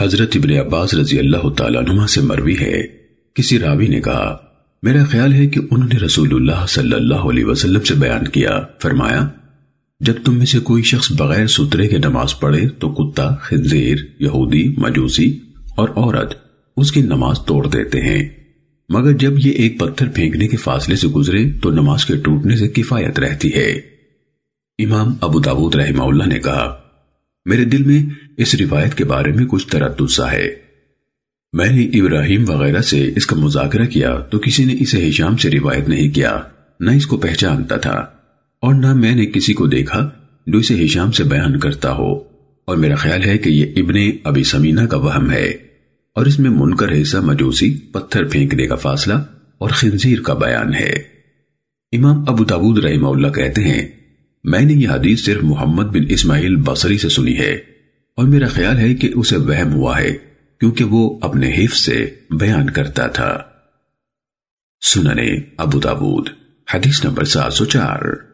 حضرت ابن عباس رضی اللہ تعالیٰ عنہ سے مروی ہے۔ کسی راوی نے کہا، میرا خیال ہے کہ انہوں نے رسول اللہ صلی اللہ علیہ وسلم سے بیان کیا۔ فرمایا، جب تم میں سے کوئی شخص بغیر سترے کے نماز پڑھے تو کتا، خنزیر، یہودی، مجوسی اور عورت اس کی نماز توڑ دیتے ہیں۔ مگر جب یہ ایک پتھر پھینکنے کے فاصلے سے گزرے تو نماز کے ٹوٹنے سے کفایت رہتی ہے۔ امام ابو داود رحمہ اللہ نے کہا میرے دل میں اس روایت کے بارے میں کچھ تردد سا ہے۔ میں نے ابراہیم وغیرہ سے اس کا مذاکرہ کیا تو کسی نے اسے ہشام سے روایت نہیں کیا، نہ اس کو پہچانتا تھا، اور نہ میں نے کسی کو دیکھا جو اسے ہشام سے بیان کرتا ہو۔ اور میرا خیال ہے کہ یہ ابن ابی سمینہ کا وہم ہے، اور اس میں منکر حصہ مجوسی، پتھر پھینکنے کا فاصلہ اور خنزیر کا بیان ہے۔ امام ابو تابود رحمہ اللہ کہتے ہیں میں نے یہ حدیث صرف محمد بن اسماعیل بصری سے سنی ہے اور میرا خیال ہے کہ اسے وہم ہوا ہے کیونکہ وہ اپنے حفظ سے بیان کرتا تھا۔ سننے ابو داود، حدیث نمبر سات سو چار۔